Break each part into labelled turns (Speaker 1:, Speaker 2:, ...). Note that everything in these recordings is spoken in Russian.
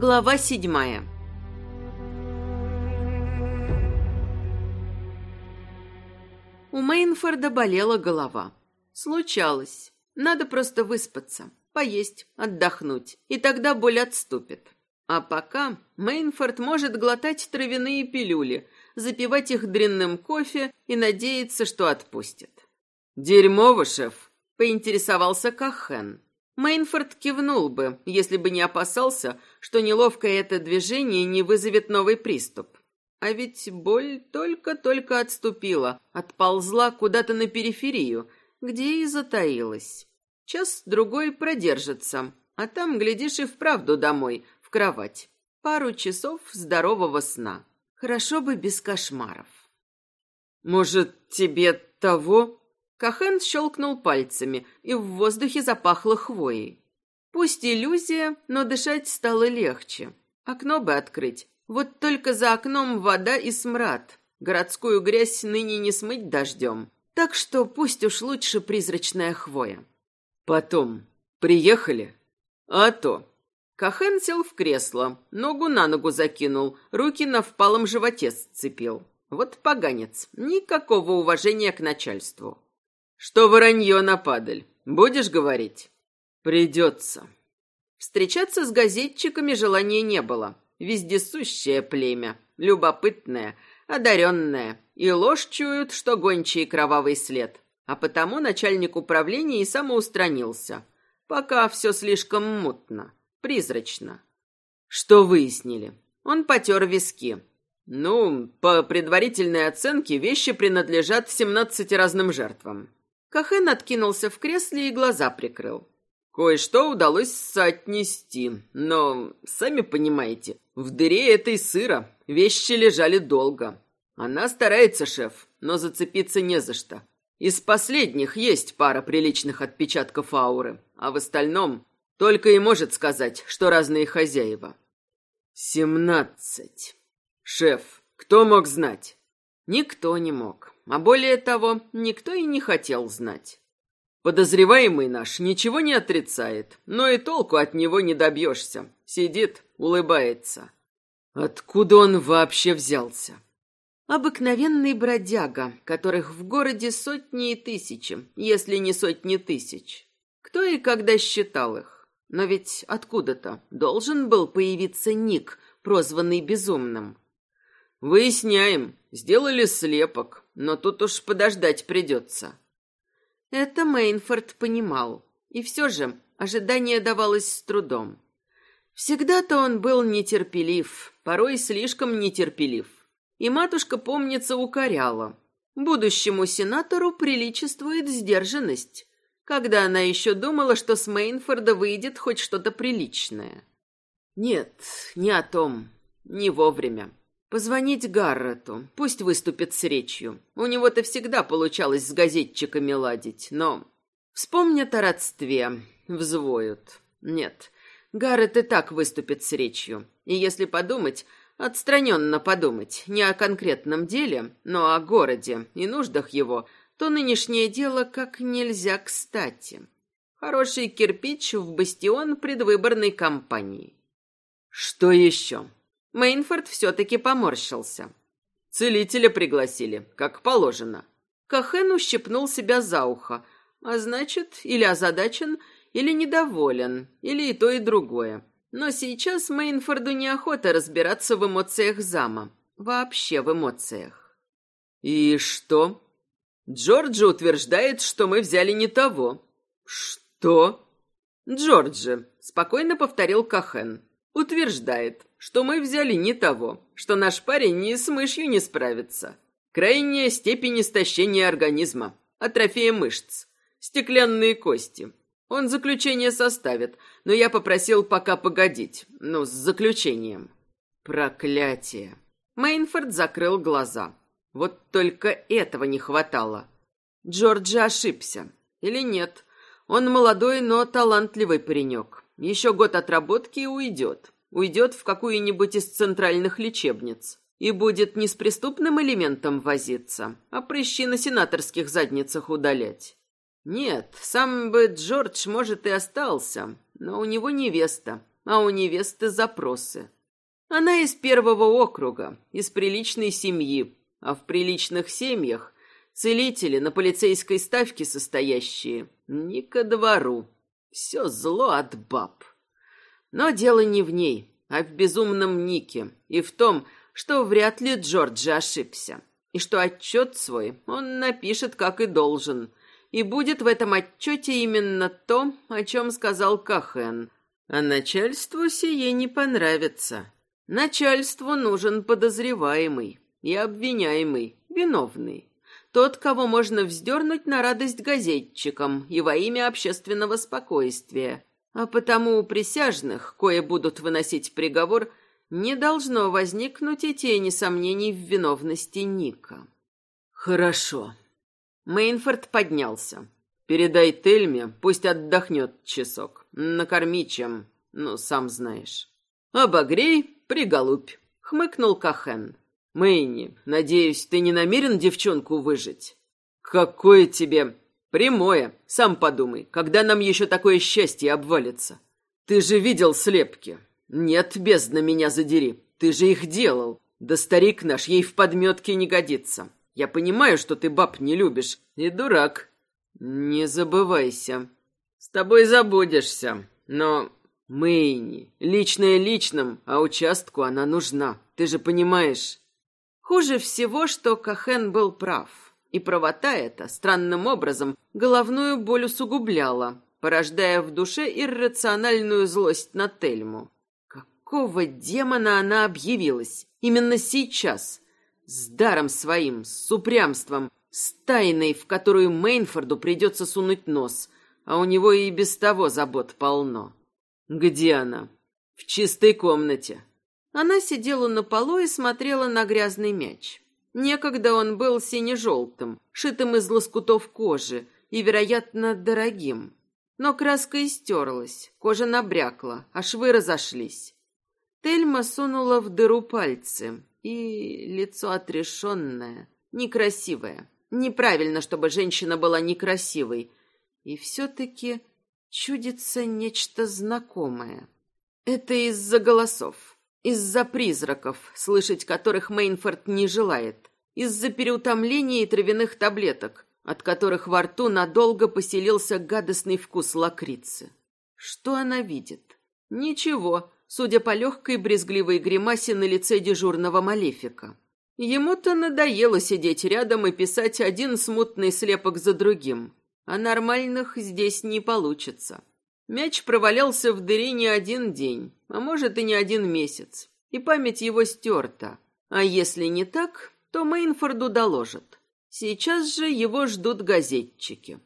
Speaker 1: Глава седьмая. У Мейнфорда болела голова. Случалось. Надо просто выспаться, поесть, отдохнуть, и тогда боль отступит. А пока Мейнфорд может глотать травяные пилюли, запивать их дрянным кофе и надеяться, что отпустит.
Speaker 2: «Дерьмово, шеф», —
Speaker 1: поинтересовался Кахен. Мейнфорд кивнул бы, если бы не опасался, что неловкое это движение не вызовет новый приступ. А ведь боль только-только отступила, отползла куда-то на периферию, где и затаилась. Час-другой продержится, а там, глядишь, и вправду домой, в кровать. Пару часов здорового сна. Хорошо бы без кошмаров.
Speaker 2: «Может, тебе того?»
Speaker 1: Кахен щелкнул пальцами, и в воздухе запахло хвоей. Пусть иллюзия, но дышать стало легче. Окно бы открыть. Вот только за окном вода и смрад. Городскую грязь ныне не смыть дождем. Так что пусть уж лучше призрачная хвоя.
Speaker 2: Потом. Приехали? А то.
Speaker 1: Кахен сел в кресло, ногу на ногу закинул, руки на впалом животе сцепил. Вот поганец, никакого уважения к начальству.
Speaker 2: Что воронье на падаль? Будешь говорить?
Speaker 1: Придется. Встречаться с газетчиками желания не было. Вездесущее племя, любопытное, одаренное. И ложь чуют, что гончий кровавый след. А потому начальник управления и самоустранился. Пока все слишком мутно, призрачно.
Speaker 2: Что выяснили?
Speaker 1: Он потер виски.
Speaker 2: Ну, по предварительной оценке, вещи принадлежат 17 разным жертвам.
Speaker 1: Кахен откинулся в кресле и глаза прикрыл.
Speaker 2: Кое-что удалось соотнести, но, сами понимаете, в дыре этой сыра вещи лежали долго. Она старается, шеф, но зацепиться не за что. Из последних есть пара приличных отпечатков ауры, а в остальном только и может сказать, что разные хозяева. Семнадцать. Шеф, кто мог знать?
Speaker 1: Никто не мог. А более того, никто и не хотел знать.
Speaker 2: Подозреваемый наш ничего не отрицает, но и толку от него не добьешься. Сидит, улыбается. Откуда он вообще взялся?
Speaker 1: Обыкновенный бродяга, которых в городе сотни и тысячи, если не сотни тысяч. Кто и когда считал их? Но ведь откуда-то должен был появиться Ник, прозванный Безумным.
Speaker 2: Выясняем. Сделали слепок, но тут уж подождать придется.
Speaker 1: Это Мейнфорд понимал. И все же ожидание давалось с трудом. Всегда-то он был нетерпелив, порой слишком нетерпелив. И матушка, помнится, укоряла. Будущему сенатору приличествует сдержанность, когда она еще думала, что с Мейнфорда выйдет хоть что-то приличное. Нет, не о том, не вовремя. Позвонить Гаррету, пусть выступит с речью. У него-то всегда получалось с газетчиками ладить, но... Вспомнят о родстве, взвоют. Нет, Гаррет и так выступит с речью. И если подумать, отстраненно подумать, не о конкретном деле, но о городе и нуждах его, то нынешнее дело как нельзя кстати. Хороший кирпич в бастион предвыборной кампании.
Speaker 2: Что еще?
Speaker 1: Мейнфорд все-таки поморщился.
Speaker 2: Целителя пригласили, как положено.
Speaker 1: Кахен ущипнул себя за ухо, а значит, или озадачен, или недоволен, или и то, и другое. Но сейчас Мейнфорду неохота разбираться в эмоциях зама. Вообще в эмоциях.
Speaker 2: И что? Джорджи утверждает, что мы взяли не того. Что?
Speaker 1: Джорджи, спокойно повторил Кахен. Утверждает, что мы взяли не того, что наш парень ни с мышью не справится. Крайняя степень истощения организма, атрофия мышц, стеклянные кости. Он заключение составит, но я попросил пока погодить, ну, с заключением. Проклятие. Мейнфорд закрыл глаза. Вот только этого не хватало. Джорджи ошибся. Или нет? Он молодой, но талантливый паренек. Еще год отработки и уйдет уйдет в какую-нибудь из центральных лечебниц и будет не с преступным элементом возиться, а прыщи на сенаторских задницах удалять. Нет, сам бы Джордж, может, и остался, но у него невеста, а у невесты запросы. Она из первого округа, из приличной семьи, а в приличных семьях целители на полицейской ставке состоящие не ко двору. Все зло от баб. Но дело не в ней, а в безумном Нике и в том, что вряд ли Джорджи ошибся, и что отчет свой он напишет, как и должен, и будет в этом отчете именно то, о чем сказал Кахен. А начальству сие не понравится. Начальству нужен подозреваемый и обвиняемый, виновный. Тот, кого можно вздернуть на радость газетчикам и во имя общественного спокойствия. А потому у присяжных, кое будут выносить приговор, не должно возникнуть и тени сомнений в виновности Ника.
Speaker 2: Хорошо.
Speaker 1: Мейнфорд поднялся.
Speaker 2: Передай Тельме, пусть отдохнет часок. Накорми чем, ну, сам знаешь. Обогрей, приголубь, хмыкнул Кахен. Мэйни, надеюсь, ты не намерен девчонку выжить? Какое тебе прямое, сам подумай, когда нам еще такое счастье обвалится. Ты же видел слепки, «Нет, бездна меня задери, ты же их делал. Да старик наш ей в подметке не годится. Я понимаю, что ты баб не любишь, и дурак. Не забывайся. С тобой забудешься, но... Мэйни, личное личным, а участку она нужна, ты же понимаешь».
Speaker 1: Хуже всего, что Кахен был прав. И правота эта, странным образом, головную боль усугубляла, порождая в душе иррациональную злость на Тельму какого демона она объявилась? Именно сейчас. С даром своим, с упрямством, с тайной, в которую Мейнфорду придется сунуть нос, а у него и без того забот полно.
Speaker 2: Где она? В чистой комнате.
Speaker 1: Она сидела на полу и смотрела на грязный мяч. Некогда он был сине-желтым, шитым из лоскутов кожи и, вероятно, дорогим. Но краска истерлась, кожа набрякла, а швы разошлись. Тельма сунула в дыру пальцы, и лицо отрешенное, некрасивое. Неправильно, чтобы женщина была некрасивой. И все-таки чудится нечто знакомое. Это из-за голосов, из-за призраков, слышать которых Мейнфорд не желает, из-за переутомления и травяных таблеток, от которых во рту надолго поселился гадостный вкус лакрицы. Что она видит? Ничего, судя по легкой брезгливой гримасе на лице дежурного малефика. Ему-то надоело сидеть рядом и писать один смутный слепок за другим, а нормальных здесь не получится. Мяч провалялся в дыре не один день, а может и не один месяц, и память его стерта. А если не так, то Мейнфорду доложат. Сейчас же его ждут газетчики.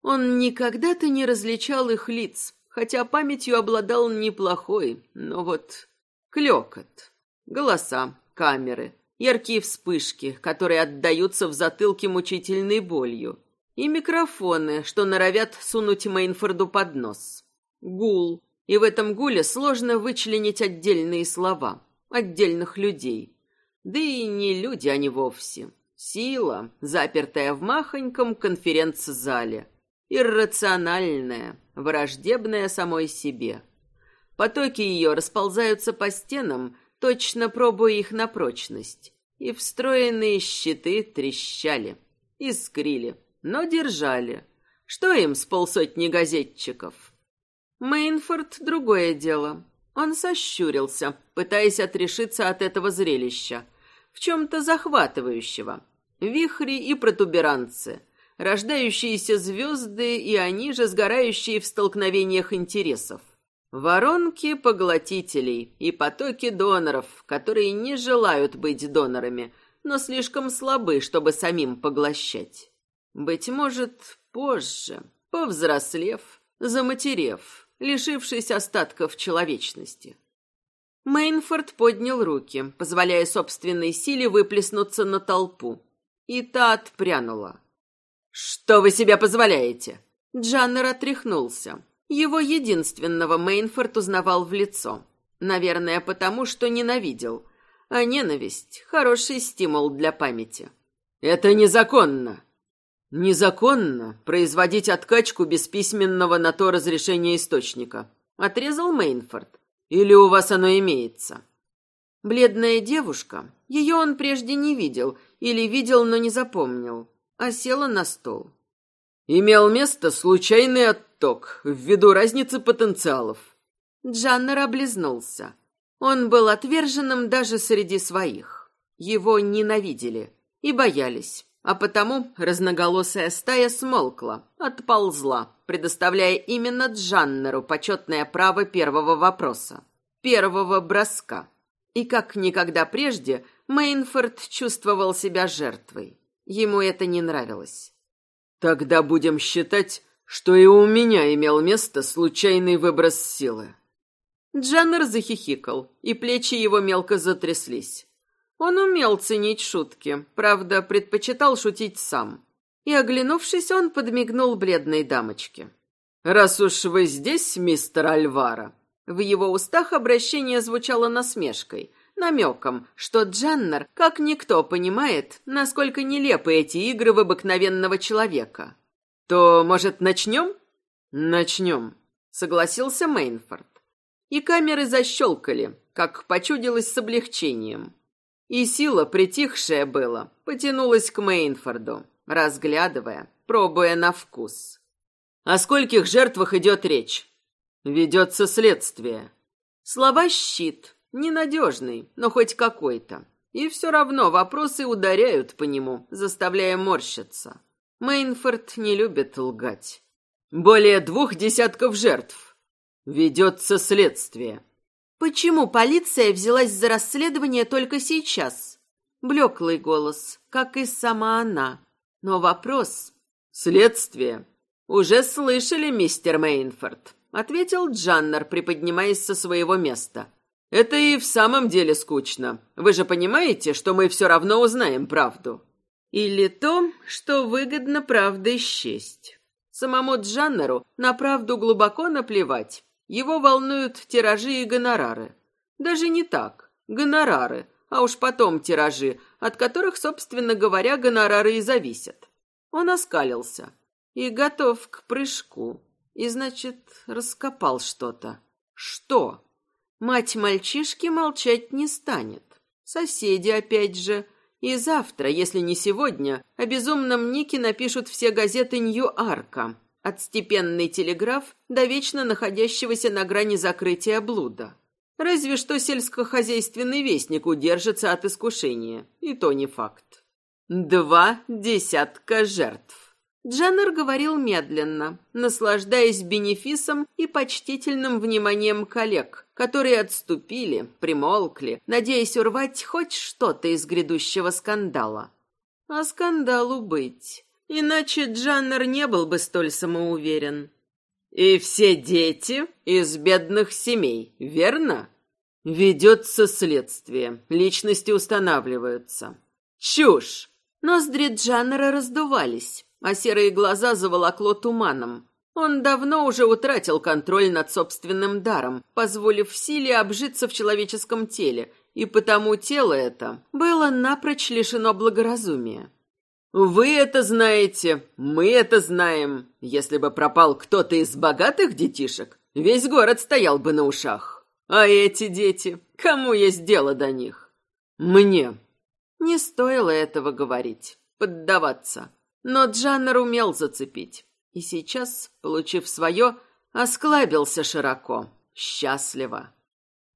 Speaker 1: Он никогда-то не различал их лиц, хотя памятью обладал неплохой, но вот клёкот, голоса, камеры, яркие вспышки, которые отдаются в затылке мучительной болью, и микрофоны, что норовят сунуть Мейнфорду под нос. Гул, и в этом гуле сложно вычленить отдельные слова, отдельных людей. Да и не люди они вовсе. Сила, запертая в махоньком конференц-зале. Иррациональная, враждебная самой себе. Потоки ее расползаются по стенам, точно пробуя их на прочность. И встроенные щиты трещали, искрили, но держали. Что им с полсотни газетчиков? Мейнфорд — другое дело. Он сощурился, пытаясь отрешиться от этого зрелища. В чем-то захватывающего. Вихри и протуберанцы — рождающиеся звезды и они же сгорающие в столкновениях интересов. Воронки поглотителей и потоки доноров, которые не желают быть донорами, но слишком слабы, чтобы самим поглощать. Быть может, позже, повзрослев, заматерев, лишившись остатков человечности. Мейнфорд поднял руки, позволяя собственной силе выплеснуться на толпу, и та отпрянула. «Что вы себе позволяете?» Джаннер отряхнулся. Его единственного Мейнфорд узнавал в лицо. Наверное, потому что ненавидел. А ненависть — хороший стимул для памяти. «Это незаконно!» «Незаконно производить откачку без письменного на то разрешения источника», — отрезал Мейнфорд.
Speaker 2: Или у вас оно имеется?»
Speaker 1: Бледная девушка, ее он прежде не видел, или видел, но не запомнил, а села на стол.
Speaker 2: Имел место случайный отток ввиду разницы потенциалов.
Speaker 1: Джаннер облизнулся. Он был отверженным даже среди своих. Его ненавидели и боялись, а потому разноголосая стая смолкла, отползла, предоставляя именно Джаннеру почетное право первого вопроса, первого броска. И как никогда прежде Мейнфорд чувствовал себя жертвой. Ему это не нравилось.
Speaker 2: «Тогда будем считать, что и у меня имел место случайный выброс силы».
Speaker 1: Джаннер захихикал, и плечи его мелко затряслись. Он умел ценить шутки, правда, предпочитал шутить сам. И, оглянувшись, он подмигнул бледной дамочке.
Speaker 2: «Раз уж вы здесь, мистер Альвара,
Speaker 1: в его устах обращение звучало насмешкой, намеком, что Джаннер, как никто, понимает, насколько нелепы эти игры в обыкновенного человека.
Speaker 2: «То, может, начнем?»
Speaker 1: «Начнем», — согласился Мейнфорд. И камеры защелкали, как почудилось с облегчением. И сила, притихшая была, потянулась к Мейнфорду, разглядывая, пробуя на вкус.
Speaker 2: «О скольких жертвах идет речь?» Ведется следствие.
Speaker 1: Слова «щит» ненадежный, но хоть какой-то. И все равно вопросы ударяют по нему, заставляя морщиться. Мейнфорд не любит лгать.
Speaker 2: Более двух десятков жертв. Ведется следствие.
Speaker 1: Почему полиция взялась за расследование только сейчас? Блеклый голос, как и сама она. Но вопрос...
Speaker 2: Следствие. Уже слышали, мистер Мейнфорд ответил Джаннер, приподнимаясь со своего места. Это и в самом деле скучно. Вы же понимаете, что мы все равно узнаем правду.
Speaker 1: Или то, что выгодно правдой счесть. Самому Джаннеру на правду глубоко наплевать. Его волнуют тиражи и гонорары. Даже не так. Гонорары, а уж потом тиражи, от которых, собственно говоря, гонорары и зависят. Он оскалился и готов к прыжку. И, значит, раскопал что-то. Что? Мать мальчишки молчать не станет. Соседи опять же. И завтра, если не сегодня, о безумном Нике напишут все газеты Нью-Арка. От степенный телеграф до вечно находящегося на грани закрытия блуда. Разве что сельскохозяйственный вестник удержится от искушения. И то не факт. Два десятка жертв. Джаннер говорил медленно, наслаждаясь бенефисом и почтительным вниманием коллег, которые отступили, примолкли, надеясь урвать хоть что-то из грядущего скандала. А скандалу быть. Иначе Джаннер не был бы столь самоуверен.
Speaker 2: «И все дети из бедных семей, верно?» «Ведется следствие, личности устанавливаются». «Чушь!»
Speaker 1: Ноздри Джаннера раздувались а серые глаза заволокло туманом. Он давно уже утратил контроль над собственным даром, позволив силе обжиться в человеческом теле, и потому тело это было напрочь лишено благоразумия.
Speaker 2: «Вы это знаете, мы это знаем. Если бы пропал кто-то из богатых детишек, весь город стоял бы на ушах. А эти дети, кому есть дело до них? Мне».
Speaker 1: Не стоило этого говорить, поддаваться. Но Джаннер умел зацепить. И сейчас, получив свое, осклабился широко, счастливо.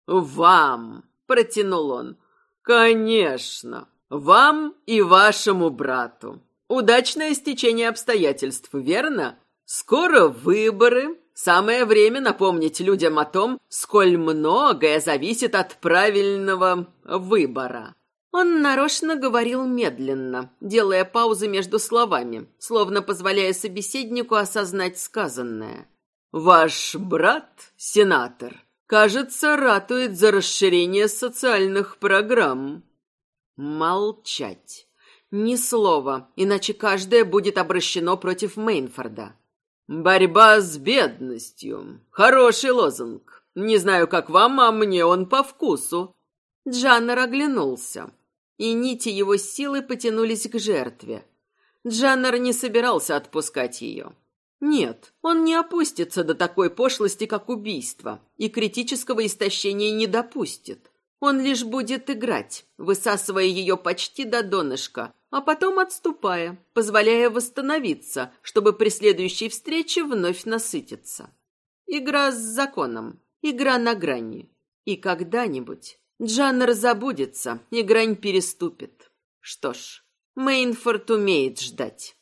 Speaker 2: «Вам!» — протянул он. «Конечно! Вам и вашему брату! Удачное стечение обстоятельств, верно? Скоро выборы. Самое время напомнить людям о том, сколь многое зависит от правильного выбора.
Speaker 1: Он нарочно говорил медленно, делая паузы между словами, словно позволяя собеседнику осознать сказанное.
Speaker 2: «Ваш брат, сенатор, кажется, ратует за расширение социальных программ».
Speaker 1: Молчать. Ни слова, иначе каждое будет обращено против Мейнфорда.
Speaker 2: «Борьба с бедностью. Хороший лозунг. Не знаю, как вам, а мне он по вкусу».
Speaker 1: Джаннер оглянулся и нити его силы потянулись к жертве. Джаннер не собирался отпускать ее. Нет, он не опустится до такой пошлости, как убийство, и критического истощения не допустит. Он лишь будет играть, высасывая ее почти до донышка, а потом отступая, позволяя восстановиться, чтобы при следующей встрече вновь насытиться. Игра с законом, игра на грани. И когда-нибудь Джаннер забудется, и грань переступит. Что ж, Мейнфорд умеет ждать.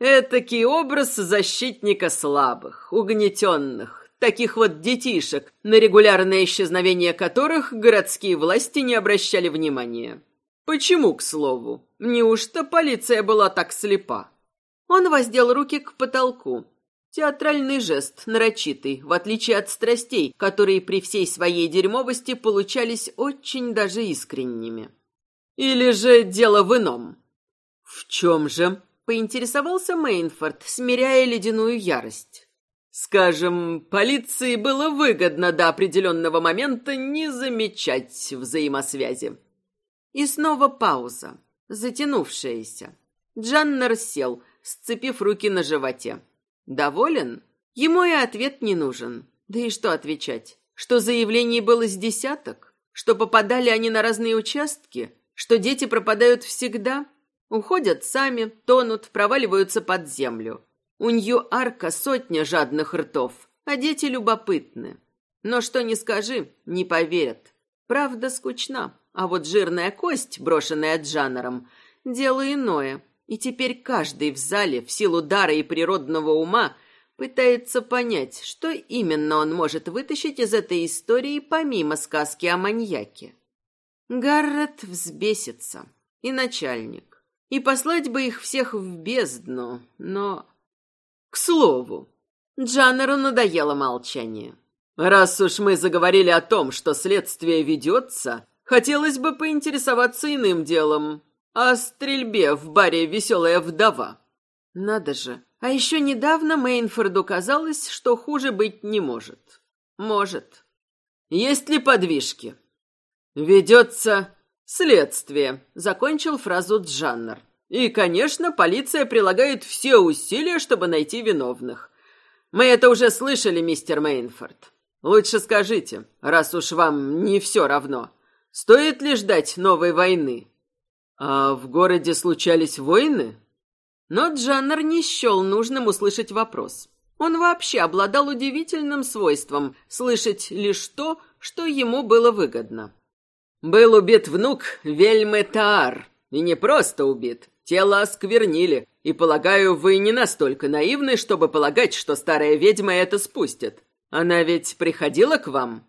Speaker 2: Этакий образ защитника слабых, угнетенных, таких вот детишек, на регулярное исчезновение которых городские власти не обращали внимания. Почему, к слову? Неужто полиция была так слепа?
Speaker 1: Он воздел руки к потолку. Театральный жест, нарочитый, в отличие от страстей, которые при всей своей дерьмовости получались очень даже искренними.
Speaker 2: Или же дело в ином?
Speaker 1: В чем же? Поинтересовался Мейнфорд, смиряя ледяную ярость.
Speaker 2: Скажем, полиции было выгодно до определенного момента не замечать взаимосвязи.
Speaker 1: И снова пауза, затянувшаяся. Джаннер сел, сцепив руки на животе. Доволен? Ему и ответ не нужен. Да и что отвечать? Что заявлений было с десяток? Что попадали они на разные участки? Что дети пропадают всегда? Уходят сами, тонут, проваливаются под землю. У Нью-Арка сотня жадных ртов, а дети любопытны. Но что ни скажи, не поверят. Правда скучна, а вот жирная кость, брошенная Джаннером, дело иное. И теперь каждый в зале, в силу дара и природного ума, пытается понять, что именно он может вытащить из этой истории помимо сказки о маньяке. Гаррет взбесится. И начальник. И послать бы их всех в бездну, но...
Speaker 2: К слову,
Speaker 1: Джаннеру надоело молчание.
Speaker 2: Раз уж мы заговорили о том, что следствие ведется, хотелось бы поинтересоваться иным делом. О стрельбе в баре «Веселая вдова».
Speaker 1: Надо же. А еще недавно Мейнфорду казалось, что хуже быть не может. Может.
Speaker 2: Есть ли подвижки? Ведется «Следствие», — закончил фразу Джаннер. «И, конечно, полиция прилагает все усилия, чтобы найти виновных. Мы это уже слышали, мистер Мейнфорд. Лучше скажите, раз уж вам не все равно, стоит ли ждать новой войны?» «А в городе случались войны?»
Speaker 1: Но Джаннер не счел нужным услышать вопрос. Он вообще обладал удивительным свойством слышать лишь то, что ему было выгодно.
Speaker 2: Был убит внук Вельмы Таар. И не просто убит. Тело осквернили. И, полагаю, вы не настолько наивны, чтобы полагать, что старая ведьма это спустит. Она ведь приходила к вам?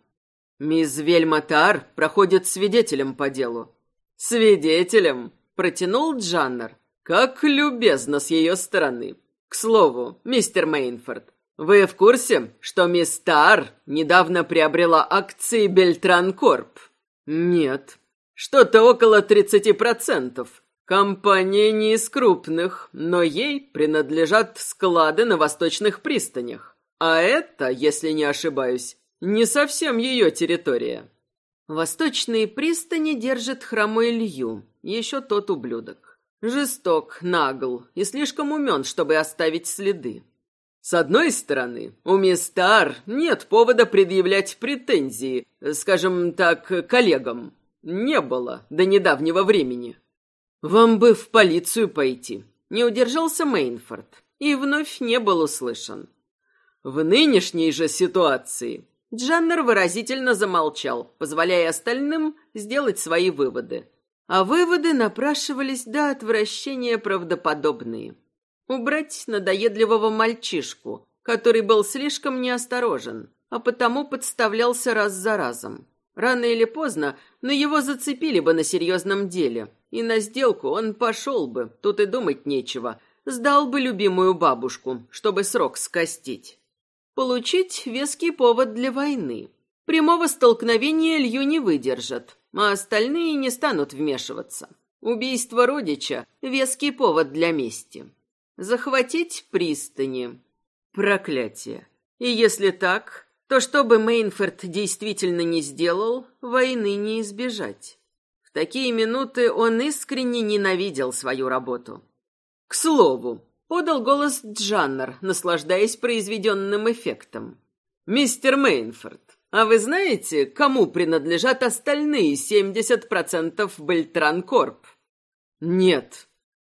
Speaker 2: Мисс Вельма Таар проходит свидетелем по делу. Свидетелем? Протянул Джаннер. Как любезно с ее стороны. К слову, мистер Мейнфорд, вы в курсе, что мисс Таар недавно приобрела акции Бельтран Корп? Нет. Что-то около тридцати процентов. Компания не из крупных, но ей принадлежат склады на восточных пристанях. А это, если не ошибаюсь, не совсем ее территория.
Speaker 1: Восточные пристани держит хромой Илью, еще тот ублюдок. Жесток, нагл и слишком умен, чтобы оставить следы.
Speaker 2: С одной стороны, у мисс Тар нет повода предъявлять претензии, скажем так, коллегам. Не было до недавнего времени. Вам бы в полицию пойти. Не удержался Мейнфорд и вновь не был услышан. В нынешней же ситуации
Speaker 1: Джаннер выразительно замолчал, позволяя остальным сделать свои выводы. А выводы напрашивались до отвращения правдоподобные убрать надоедливого мальчишку, который был слишком неосторожен, а потому подставлялся раз за разом. Рано или поздно, но его зацепили бы на серьезном деле, и на сделку он пошел бы, тут и думать нечего, сдал бы любимую бабушку, чтобы срок скостить. Получить веский повод для войны. Прямого столкновения Илью не выдержат, а остальные не станут вмешиваться. Убийство родича – веский повод для мести. Захватить пристани. Проклятие. И если так, то что бы Мейнфорд действительно не сделал, войны не избежать. В такие минуты он искренне ненавидел свою работу. К слову, Подал голос Джаннер, наслаждаясь произведенным эффектом.
Speaker 2: «Мистер Мейнфорд, а вы знаете, кому принадлежат остальные 70% Бельтран Корп?»
Speaker 1: «Нет».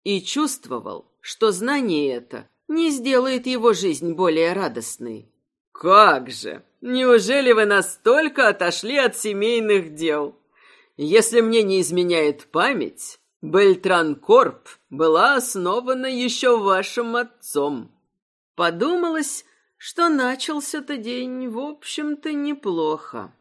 Speaker 1: И чувствовал, что знание это не сделает его жизнь более радостной.
Speaker 2: «Как же! Неужели вы настолько отошли от семейных дел? Если мне не изменяет память, Бельтран Корп была основана еще вашим отцом».
Speaker 1: Подумалось, что начался-то день, в общем-то, неплохо.